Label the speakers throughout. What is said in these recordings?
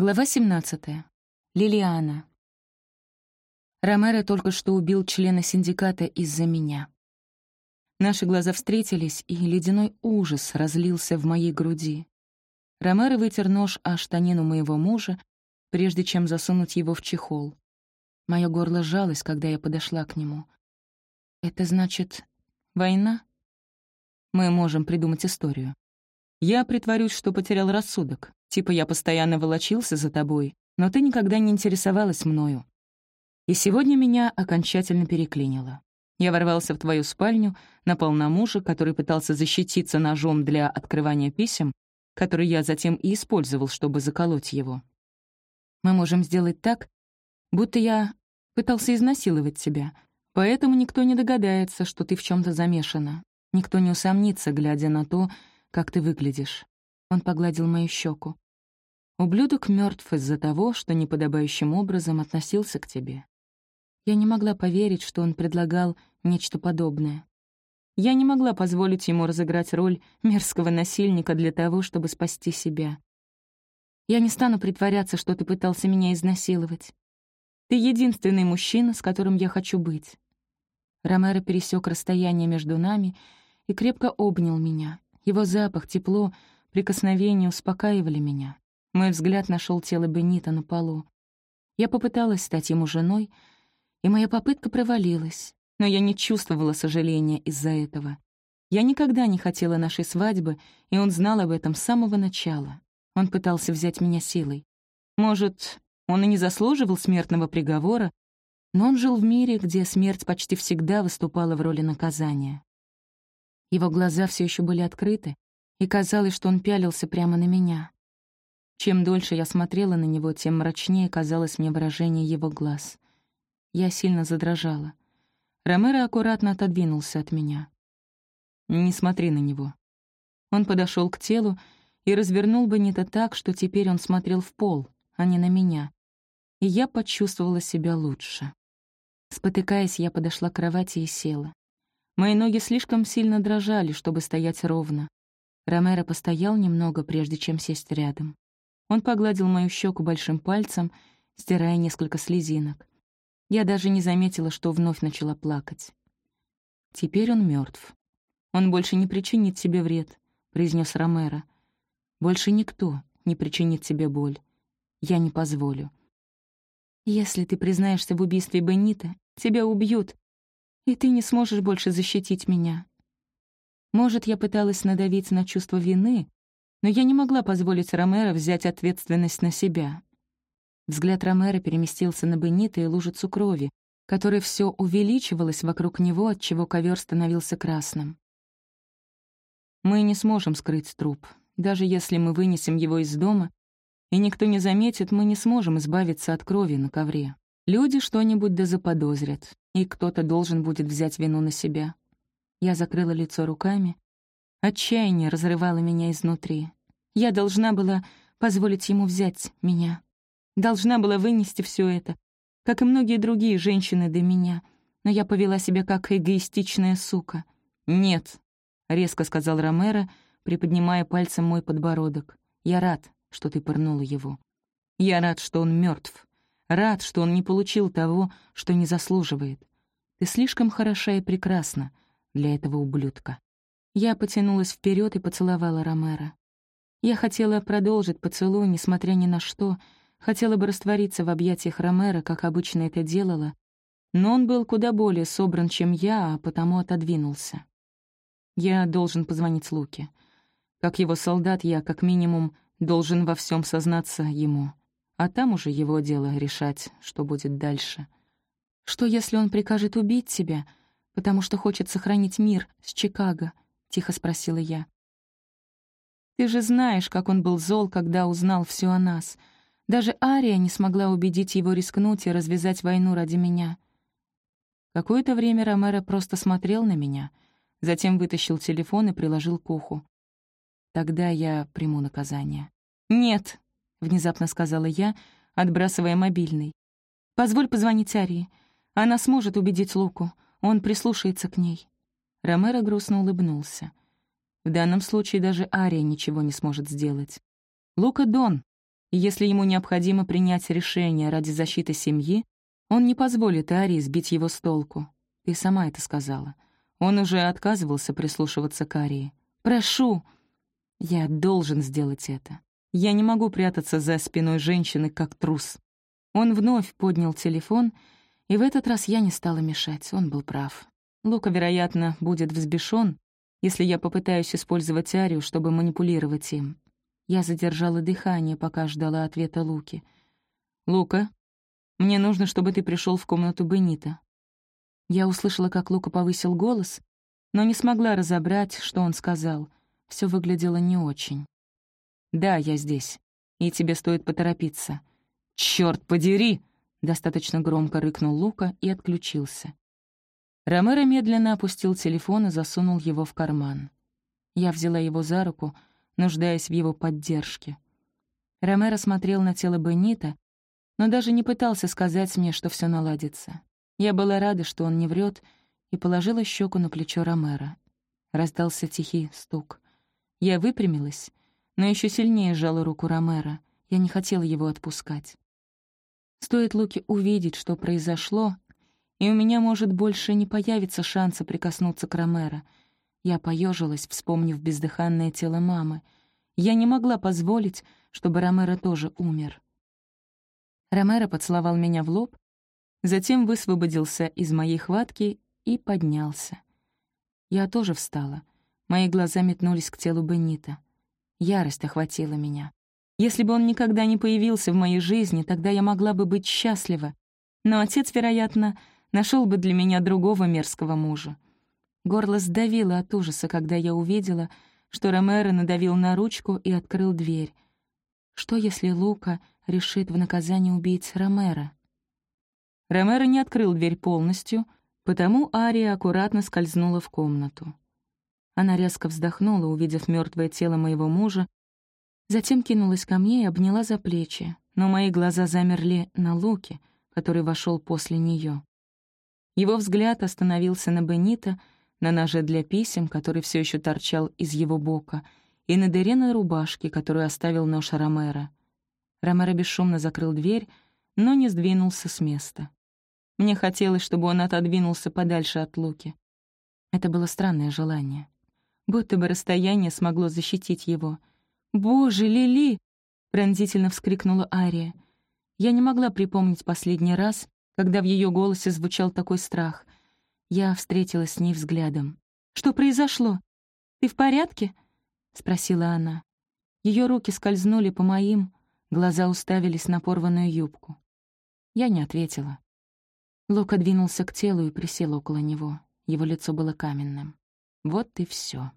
Speaker 1: Глава 17. Лилиана. Ромеро только что убил члена синдиката из-за меня. Наши глаза встретились, и ледяной ужас разлился в моей груди. Ромеро вытер нож о штанину моего мужа, прежде чем засунуть его в чехол. Моё горло сжалось, когда я подошла к нему. «Это значит, война?» Мы можем придумать историю. Я притворюсь, что потерял рассудок. Типа я постоянно волочился за тобой, но ты никогда не интересовалась мною. И сегодня меня окончательно переклинило. Я ворвался в твою спальню, напал на мужа, который пытался защититься ножом для открывания писем, который я затем и использовал, чтобы заколоть его. Мы можем сделать так, будто я пытался изнасиловать тебя, поэтому никто не догадается, что ты в чем то замешана. Никто не усомнится, глядя на то, как ты выглядишь». Он погладил мою щеку. «Ублюдок мертв из-за того, что неподобающим образом относился к тебе». Я не могла поверить, что он предлагал нечто подобное. Я не могла позволить ему разыграть роль мерзкого насильника для того, чтобы спасти себя. Я не стану притворяться, что ты пытался меня изнасиловать. Ты единственный мужчина, с которым я хочу быть. Ромеро пересек расстояние между нами и крепко обнял меня. Его запах, тепло, прикосновения успокаивали меня. Мой взгляд нашел тело Бенита на полу. Я попыталась стать ему женой, и моя попытка провалилась, но я не чувствовала сожаления из-за этого. Я никогда не хотела нашей свадьбы, и он знал об этом с самого начала. Он пытался взять меня силой. Может, он и не заслуживал смертного приговора, но он жил в мире, где смерть почти всегда выступала в роли наказания. Его глаза все еще были открыты, и казалось, что он пялился прямо на меня. Чем дольше я смотрела на него, тем мрачнее казалось мне выражение его глаз. Я сильно задрожала. Ромеро аккуратно отодвинулся от меня. «Не смотри на него». Он подошел к телу и развернул Бенита так, что теперь он смотрел в пол, а не на меня. И я почувствовала себя лучше. Спотыкаясь, я подошла к кровати и села. Мои ноги слишком сильно дрожали, чтобы стоять ровно. Ромеро постоял немного, прежде чем сесть рядом. Он погладил мою щеку большим пальцем, стирая несколько слезинок. Я даже не заметила, что вновь начала плакать. Теперь он мертв. Он больше не причинит тебе вред, произнес Ромеро. Больше никто не причинит тебе боль. Я не позволю. Если ты признаешься в убийстве Беннита, тебя убьют, и ты не сможешь больше защитить меня. Может, я пыталась надавить на чувство вины, но я не могла позволить Ромеро взять ответственность на себя. Взгляд Ромеро переместился на Бенита и лужицу крови, которая все увеличивалась вокруг него, отчего ковер становился красным. Мы не сможем скрыть труп. Даже если мы вынесем его из дома, и никто не заметит, мы не сможем избавиться от крови на ковре. Люди что-нибудь да заподозрят, и кто-то должен будет взять вину на себя. Я закрыла лицо руками. Отчаяние разрывало меня изнутри. Я должна была позволить ему взять меня. Должна была вынести все это, как и многие другие женщины до меня. Но я повела себя как эгоистичная сука. «Нет», — резко сказал Ромеро, приподнимая пальцем мой подбородок. «Я рад, что ты пырнула его. Я рад, что он мертв. Рад, что он не получил того, что не заслуживает. Ты слишком хороша и прекрасна для этого ублюдка. Я потянулась вперед и поцеловала Ромера. Я хотела продолжить поцелуй, несмотря ни на что, хотела бы раствориться в объятиях Ромера, как обычно это делала, но он был куда более собран, чем я, а потому отодвинулся. Я должен позвонить Луке. Как его солдат, я, как минимум, должен во всем сознаться ему а там уже его дело решать, что будет дальше. «Что, если он прикажет убить тебя, потому что хочет сохранить мир с Чикаго?» — тихо спросила я. «Ты же знаешь, как он был зол, когда узнал все о нас. Даже Ария не смогла убедить его рискнуть и развязать войну ради меня». Какое-то время Ромеро просто смотрел на меня, затем вытащил телефон и приложил к уху. «Тогда я приму наказание». «Нет», — внезапно сказала я, отбрасывая мобильный. «Позволь позвонить Арии. Она сможет убедить Луку. Он прислушается к ней». Ромеро грустно улыбнулся. В данном случае даже Ария ничего не сможет сделать. Лука Дон. Если ему необходимо принять решение ради защиты семьи, он не позволит Арии сбить его с толку. Ты сама это сказала. Он уже отказывался прислушиваться к Арии. «Прошу!» «Я должен сделать это. Я не могу прятаться за спиной женщины, как трус». Он вновь поднял телефон, и в этот раз я не стала мешать, он был прав. Лука, вероятно, будет взбешен, если я попытаюсь использовать Арию, чтобы манипулировать им. Я задержала дыхание, пока ждала ответа Луки. «Лука, мне нужно, чтобы ты пришел в комнату Бенита». Я услышала, как Лука повысил голос, но не смогла разобрать, что он сказал. Все выглядело не очень. «Да, я здесь, и тебе стоит поторопиться». «Чёрт подери!» — достаточно громко рыкнул Лука и отключился. Ромеро медленно опустил телефон и засунул его в карман. Я взяла его за руку, нуждаясь в его поддержке. Ромеро смотрел на тело Бенита, но даже не пытался сказать мне, что все наладится. Я была рада, что он не врет, и положила щеку на плечо Ромеро. Раздался тихий стук. Я выпрямилась, но еще сильнее сжала руку Ромеро. Я не хотела его отпускать. Стоит Луке увидеть, что произошло, и у меня, может, больше не появится шанса прикоснуться к Ромеро. Я поежилась, вспомнив бездыханное тело мамы. Я не могла позволить, чтобы Ромеро тоже умер. Ромеро поцеловал меня в лоб, затем высвободился из моей хватки и поднялся. Я тоже встала. Мои глаза метнулись к телу Бенита. Ярость охватила меня. Если бы он никогда не появился в моей жизни, тогда я могла бы быть счастлива. Но отец, вероятно, нашел бы для меня другого мерзкого мужа. Горло сдавило от ужаса, когда я увидела, что Ромеро надавил на ручку и открыл дверь. Что, если Лука решит в наказание убить Ромеро? Ромеро не открыл дверь полностью, потому Ария аккуратно скользнула в комнату. Она резко вздохнула, увидев мертвое тело моего мужа, затем кинулась ко мне и обняла за плечи, но мои глаза замерли на Луке, который вошел после нее. Его взгляд остановился на Бенита, на ноже для писем, который все еще торчал из его бока, и на дыре на рубашке, которую оставил нож Ромера. Ромеро бесшумно закрыл дверь, но не сдвинулся с места. Мне хотелось, чтобы он отодвинулся подальше от Луки. Это было странное желание. Будто бы расстояние смогло защитить его. «Боже, Лили!» — пронзительно вскрикнула Ария. Я не могла припомнить последний раз, когда в ее голосе звучал такой страх. Я встретилась с ней взглядом. «Что произошло? Ты в порядке?» — спросила она. Ее руки скользнули по моим, глаза уставились на порванную юбку. Я не ответила. Лука двинулся к телу и присел около него. Его лицо было каменным. Вот и все.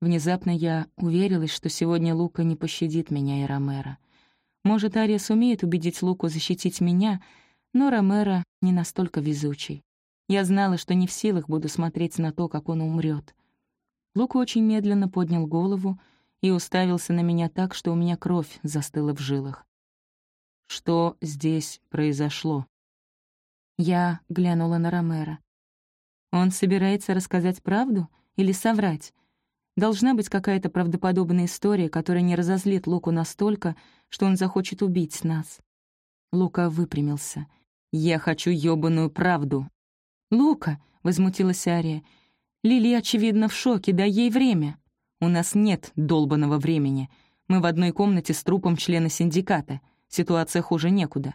Speaker 1: Внезапно я уверилась, что сегодня Лука не пощадит меня и Ромера. Может, Ария сумеет убедить Луку защитить меня — но Ромеро не настолько везучий. Я знала, что не в силах буду смотреть на то, как он умрет. Лука очень медленно поднял голову и уставился на меня так, что у меня кровь застыла в жилах. «Что здесь произошло?» Я глянула на Ромеро. «Он собирается рассказать правду или соврать?» Должна быть какая-то правдоподобная история, которая не разозлит Луку настолько, что он захочет убить нас. Лука выпрямился — «Я хочу ёбаную правду». «Лука», — возмутилась Ария, — «Лили, очевидно, в шоке, дай ей время». «У нас нет долбанного времени. Мы в одной комнате с трупом члена синдиката. Ситуация хуже некуда».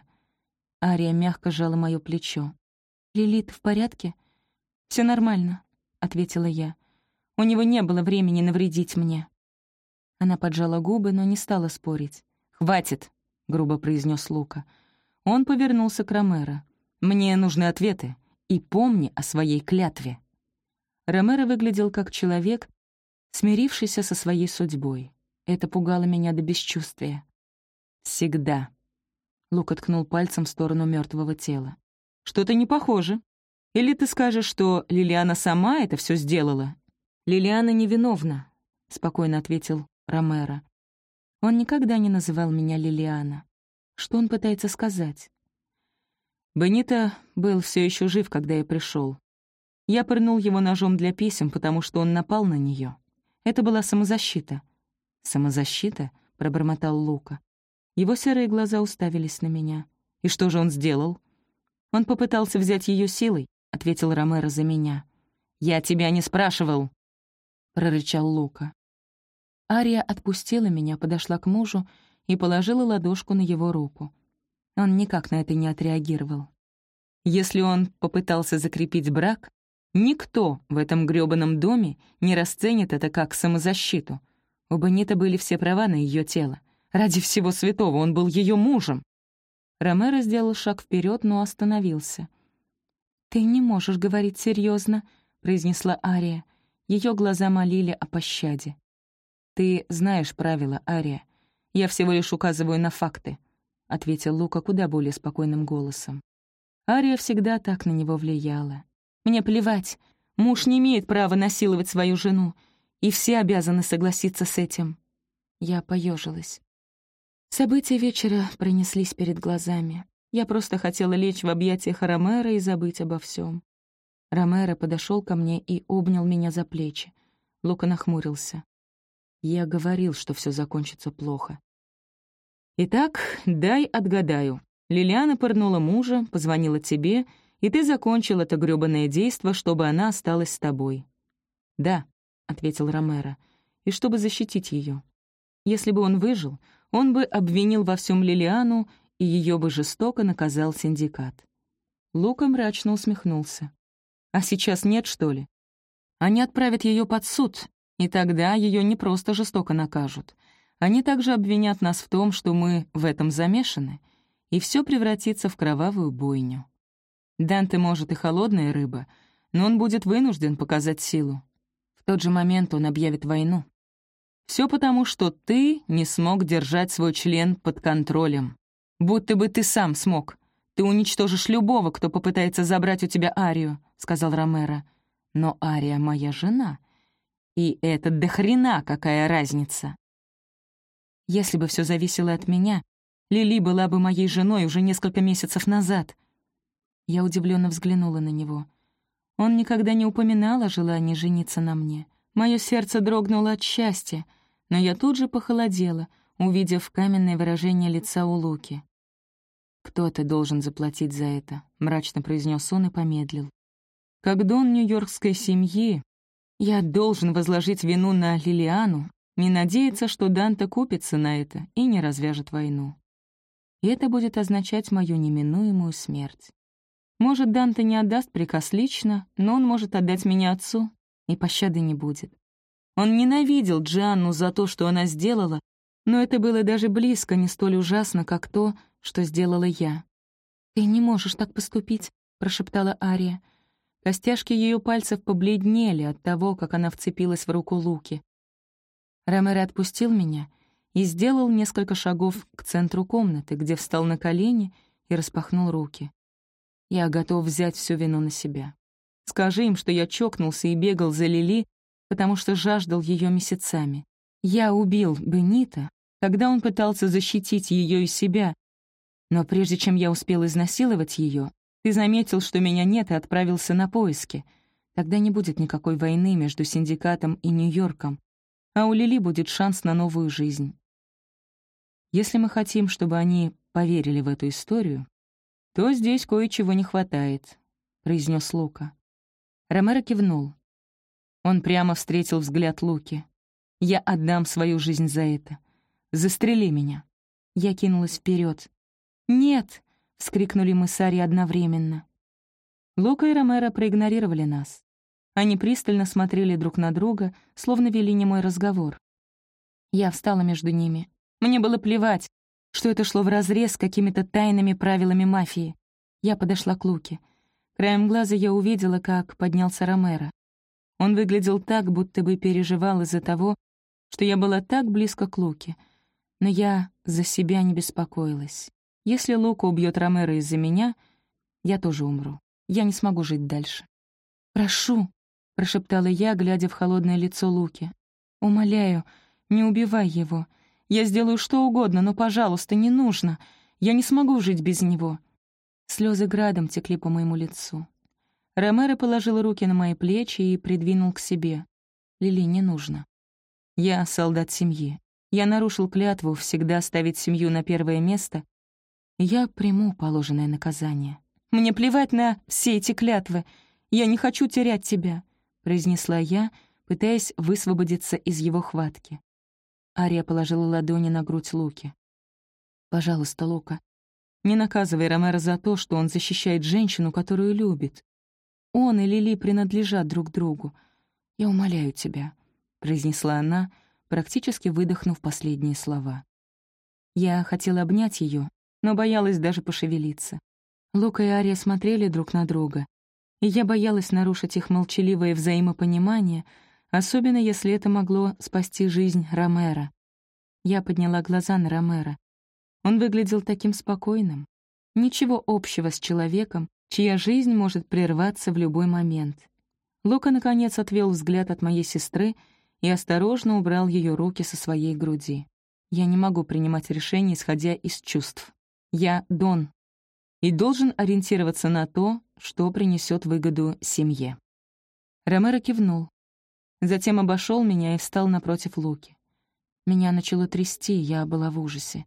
Speaker 1: Ария мягко сжала моё плечо. «Лили, ты в порядке?» Все нормально», — ответила я. «У него не было времени навредить мне». Она поджала губы, но не стала спорить. «Хватит», — грубо произнес Лука. Он повернулся к Ромеро. «Мне нужны ответы. И помни о своей клятве». Ромеро выглядел как человек, смирившийся со своей судьбой. Это пугало меня до бесчувствия. «Всегда». Лук откнул пальцем в сторону мертвого тела. «Что-то не похоже. Или ты скажешь, что Лилиана сама это все сделала?» «Лилиана невиновна», — спокойно ответил Ромеро. Он никогда не называл меня Лилиана. Что он пытается сказать? Бенита был все еще жив, когда я пришел. Я пырнул его ножом для писем, потому что он напал на нее. Это была самозащита. «Самозащита?» — пробормотал Лука. Его серые глаза уставились на меня. «И что же он сделал?» «Он попытался взять ее силой», — ответил Ромеро за меня. «Я тебя не спрашивал», — прорычал Лука. Ария отпустила меня, подошла к мужу и положила ладошку на его руку. Он никак на это не отреагировал. Если он попытался закрепить брак, никто в этом грёбаном доме не расценит это как самозащиту. У Бонита были все права на ее тело. Ради всего святого он был ее мужем. Ромеро сделал шаг вперед, но остановился. «Ты не можешь говорить серьезно, произнесла Ария. Ее глаза молили о пощаде. «Ты знаешь правила, Ария. Я всего лишь указываю на факты», — ответил Лука куда более спокойным голосом. Ария всегда так на него влияла. «Мне плевать. Муж не имеет права насиловать свою жену, и все обязаны согласиться с этим». Я поежилась. События вечера пронеслись перед глазами. Я просто хотела лечь в объятиях Ромера и забыть обо всем. Ромеро подошел ко мне и обнял меня за плечи. Лука нахмурился. Я говорил, что все закончится плохо. «Итак, дай отгадаю. Лилиана пырнула мужа, позвонила тебе, и ты закончил это грёбаное действо, чтобы она осталась с тобой». «Да», — ответил Ромеро, — «и чтобы защитить ее. Если бы он выжил, он бы обвинил во всем Лилиану, и ее бы жестоко наказал синдикат. Лука мрачно усмехнулся. «А сейчас нет, что ли? Они отправят ее под суд, и тогда ее не просто жестоко накажут. Они также обвинят нас в том, что мы в этом замешаны, и все превратится в кровавую бойню. Данте, может, и холодная рыба, но он будет вынужден показать силу. В тот же момент он объявит войну. Все потому, что ты не смог держать свой член под контролем. Будто бы ты сам смог. Ты уничтожишь любого, кто попытается забрать у тебя Арию», — сказал Ромеро. «Но Ария моя жена. И это до хрена какая разница!» Если бы все зависело от меня, Лили была бы моей женой уже несколько месяцев назад. Я удивленно взглянула на него. Он никогда не упоминал о желании жениться на мне. Мое сердце дрогнуло от счастья, но я тут же похолодела, увидев каменное выражение лица у Луки. «Кто-то должен заплатить за это», — мрачно произнес он и помедлил. «Как дон нью-йоркской семьи, я должен возложить вину на Лилиану не надеяться, что Данте купится на это и не развяжет войну. И это будет означать мою неминуемую смерть. Может, Данте не отдаст приказ лично, но он может отдать меня отцу, и пощады не будет. Он ненавидел Джианну за то, что она сделала, но это было даже близко не столь ужасно, как то, что сделала я. «Ты не можешь так поступить», — прошептала Ария. Костяшки ее пальцев побледнели от того, как она вцепилась в руку Луки. Ромеро отпустил меня и сделал несколько шагов к центру комнаты, где встал на колени и распахнул руки. Я готов взять всю вину на себя. Скажи им, что я чокнулся и бегал за Лили, потому что жаждал ее месяцами. Я убил Бенита, когда он пытался защитить ее и себя, но прежде чем я успел изнасиловать ее, ты заметил, что меня нет, и отправился на поиски. Тогда не будет никакой войны между синдикатом и Нью-Йорком, а у Лили будет шанс на новую жизнь. Если мы хотим, чтобы они поверили в эту историю, то здесь кое-чего не хватает», — произнес Лука. Ромеро кивнул. Он прямо встретил взгляд Луки. «Я отдам свою жизнь за это. Застрели меня». Я кинулась вперед. «Нет!» — вскрикнули мы с Ари одновременно. Лука и Ромеро проигнорировали нас. Они пристально смотрели друг на друга, словно вели немой разговор. Я встала между ними. Мне было плевать, что это шло вразрез с какими-то тайными правилами мафии. Я подошла к Луке. Краем глаза я увидела, как поднялся Ромеро. Он выглядел так, будто бы переживал из-за того, что я была так близко к Луке. Но я за себя не беспокоилась. Если Лука убьет Ромеро из-за меня, я тоже умру. Я не смогу жить дальше. «Прошу», — прошептала я, глядя в холодное лицо Луки. «Умоляю, не убивай его. Я сделаю что угодно, но, пожалуйста, не нужно. Я не смогу жить без него». Слезы градом текли по моему лицу. Ромеро положил руки на мои плечи и придвинул к себе. «Лили, не нужно. Я солдат семьи. Я нарушил клятву всегда ставить семью на первое место. Я приму положенное наказание. Мне плевать на все эти клятвы. Я не хочу терять тебя», — произнесла я, пытаясь высвободиться из его хватки. Ария положила ладони на грудь Луки. «Пожалуйста, Лука, не наказывай Ромеро за то, что он защищает женщину, которую любит. Он и Лили принадлежат друг другу. Я умоляю тебя», — произнесла она, практически выдохнув последние слова. Я хотела обнять ее, но боялась даже пошевелиться. Лука и Ария смотрели друг на друга, и я боялась нарушить их молчаливое взаимопонимание, особенно если это могло спасти жизнь Ромера. Я подняла глаза на Ромера. Он выглядел таким спокойным. Ничего общего с человеком, чья жизнь может прерваться в любой момент. Лука, наконец, отвел взгляд от моей сестры и осторожно убрал ее руки со своей груди. Я не могу принимать решения, исходя из чувств. Я Дон, и должен ориентироваться на то, что принесет выгоду семье. Ромеро кивнул. Затем обошел меня и встал напротив Луки. Меня начало трясти, я была в ужасе.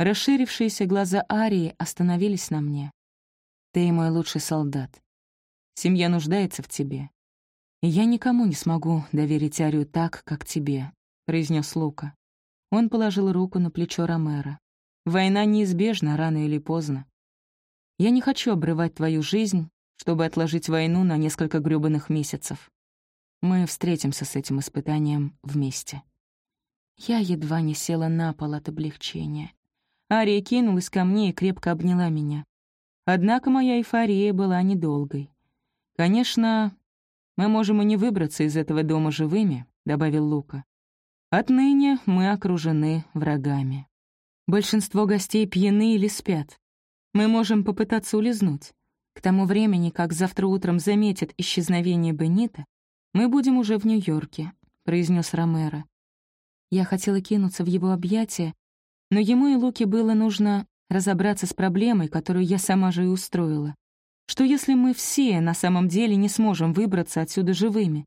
Speaker 1: Расширившиеся глаза Арии остановились на мне. «Ты мой лучший солдат. Семья нуждается в тебе. Я никому не смогу доверить Арию так, как тебе», — произнес Лука. Он положил руку на плечо Ромеро. «Война неизбежна рано или поздно. Я не хочу обрывать твою жизнь, чтобы отложить войну на несколько грёбаных месяцев. Мы встретимся с этим испытанием вместе». Я едва не села на пол от облегчения. Ария кинулась ко мне и крепко обняла меня. Однако моя эйфория была недолгой. «Конечно, мы можем и не выбраться из этого дома живыми», — добавил Лука. «Отныне мы окружены врагами. Большинство гостей пьяны или спят. Мы можем попытаться улизнуть. К тому времени, как завтра утром заметят исчезновение Бенита, мы будем уже в Нью-Йорке», — произнес Ромеро. Я хотела кинуться в его объятия, но ему и Луке было нужно разобраться с проблемой, которую я сама же и устроила. Что если мы все на самом деле не сможем выбраться отсюда живыми?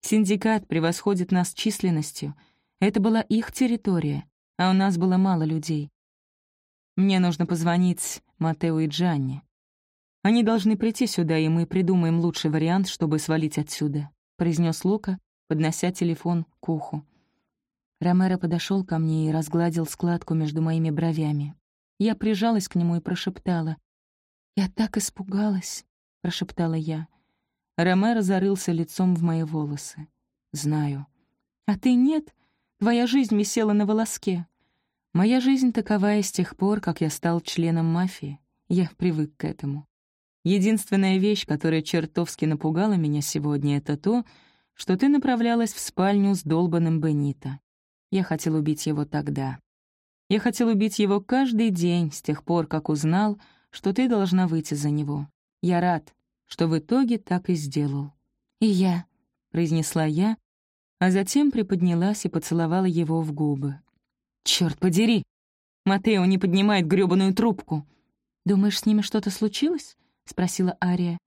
Speaker 1: Синдикат превосходит нас численностью. Это была их территория, а у нас было мало людей. Мне нужно позвонить Матео и Джанни. Они должны прийти сюда, и мы придумаем лучший вариант, чтобы свалить отсюда», — произнес Лука, поднося телефон к уху. Ромеро подошел ко мне и разгладил складку между моими бровями. Я прижалась к нему и прошептала. «Я так испугалась», — прошептала я. Ромеро зарылся лицом в мои волосы. «Знаю». «А ты нет? Твоя жизнь висела на волоске». Моя жизнь таковая с тех пор, как я стал членом мафии. Я привык к этому. Единственная вещь, которая чертовски напугала меня сегодня, это то, что ты направлялась в спальню с долбанным Бенито. Я хотел убить его тогда. Я хотел убить его каждый день с тех пор, как узнал, что ты должна выйти за него. Я рад, что в итоге так и сделал. «И я», — произнесла я, а затем приподнялась и поцеловала его в губы. Черт подери! Матео не поднимает грёбаную трубку. «Думаешь, с ними что-то случилось?» — спросила Ария.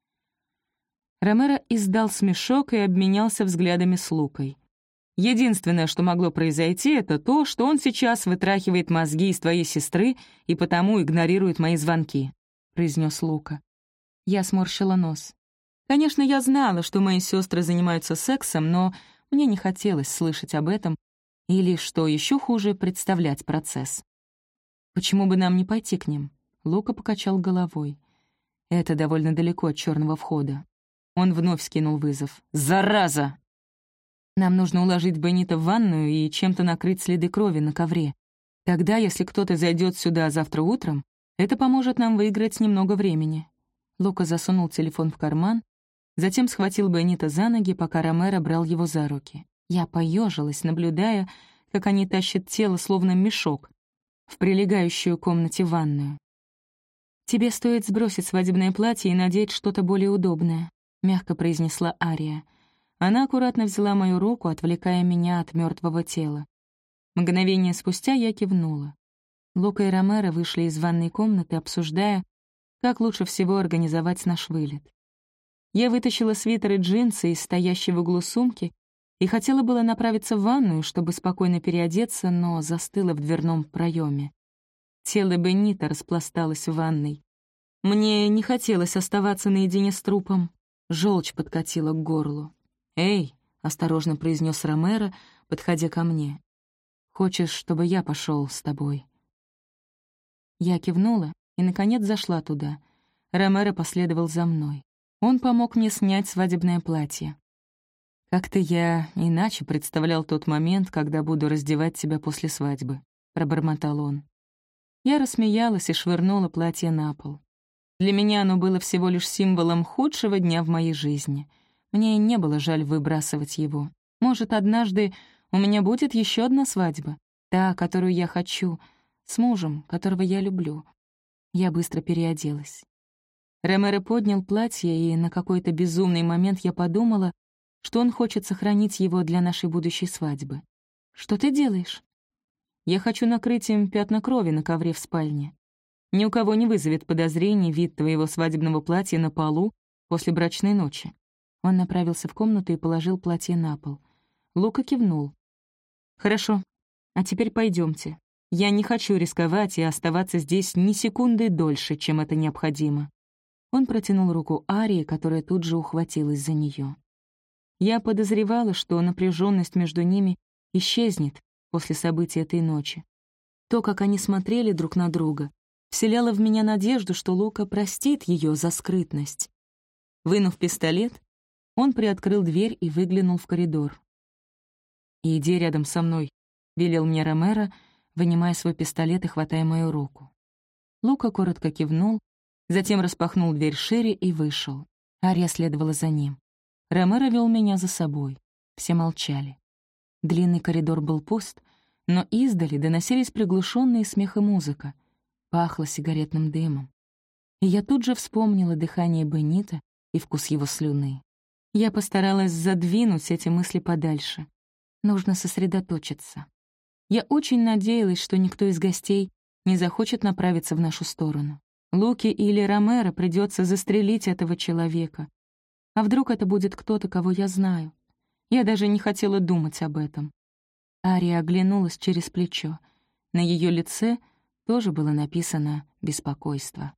Speaker 1: Ромеро издал смешок и обменялся взглядами с Лукой. «Единственное, что могло произойти, это то, что он сейчас вытрахивает мозги из твоей сестры и потому игнорирует мои звонки», — произнес Лука. Я сморщила нос. Конечно, я знала, что мои сестры занимаются сексом, но мне не хотелось слышать об этом или, что еще хуже, представлять процесс. «Почему бы нам не пойти к ним?» Лука покачал головой. «Это довольно далеко от черного входа». Он вновь скинул вызов. «Зараза!» «Нам нужно уложить Беннита в ванную и чем-то накрыть следы крови на ковре. Тогда, если кто-то зайдет сюда завтра утром, это поможет нам выиграть немного времени». Лука засунул телефон в карман, затем схватил Беннита за ноги, пока Ромеро брал его за руки. Я поежилась, наблюдая, как они тащат тело, словно мешок, в прилегающую комнате ванную. «Тебе стоит сбросить свадебное платье и надеть что-то более удобное», — мягко произнесла Ария. Она аккуратно взяла мою руку, отвлекая меня от мертвого тела. Мгновение спустя я кивнула. Лука и Ромеро вышли из ванной комнаты, обсуждая, как лучше всего организовать наш вылет. Я вытащила свитер и джинсы из стоящей в углу сумки и хотела было направиться в ванную, чтобы спокойно переодеться, но застыла в дверном проеме. Тело Беннита распласталось в ванной. Мне не хотелось оставаться наедине с трупом. Желчь подкатила к горлу. «Эй!» — осторожно произнес Ромеро, подходя ко мне. «Хочешь, чтобы я пошел с тобой?» Я кивнула и, наконец, зашла туда. Ромеро последовал за мной. Он помог мне снять свадебное платье. «Как-то я иначе представлял тот момент, когда буду раздевать тебя после свадьбы», — пробормотал он. Я рассмеялась и швырнула платье на пол. Для меня оно было всего лишь символом худшего дня в моей жизни. Мне не было жаль выбрасывать его. Может, однажды у меня будет еще одна свадьба, та, которую я хочу, с мужем, которого я люблю. Я быстро переоделась. Ромеро поднял платье, и на какой-то безумный момент я подумала, что он хочет сохранить его для нашей будущей свадьбы. «Что ты делаешь?» «Я хочу накрыть им пятна крови на ковре в спальне. Ни у кого не вызовет подозрений вид твоего свадебного платья на полу после брачной ночи». Он направился в комнату и положил платье на пол. Лука кивнул. «Хорошо, а теперь пойдемте. Я не хочу рисковать и оставаться здесь ни секунды дольше, чем это необходимо». Он протянул руку Арии, которая тут же ухватилась за нее. Я подозревала, что напряженность между ними исчезнет после событий этой ночи. То, как они смотрели друг на друга, вселяло в меня надежду, что Лука простит ее за скрытность. Вынув пистолет, он приоткрыл дверь и выглянул в коридор. «Иди рядом со мной», — велел мне Ромеро, вынимая свой пистолет и хватая мою руку. Лука коротко кивнул, затем распахнул дверь шире и вышел. Ария следовала за ним. Ромеро вел меня за собой. Все молчали. Длинный коридор был пуст, но издали доносились приглушенные смех и музыка — пахло сигаретным дымом. И я тут же вспомнила дыхание Бенита и вкус его слюны. Я постаралась задвинуть эти мысли подальше. Нужно сосредоточиться. Я очень надеялась, что никто из гостей не захочет направиться в нашу сторону. Луки или Ромеро придется застрелить этого человека. А вдруг это будет кто-то, кого я знаю? Я даже не хотела думать об этом. Ария оглянулась через плечо. На ее лице — тоже было написано «беспокойство».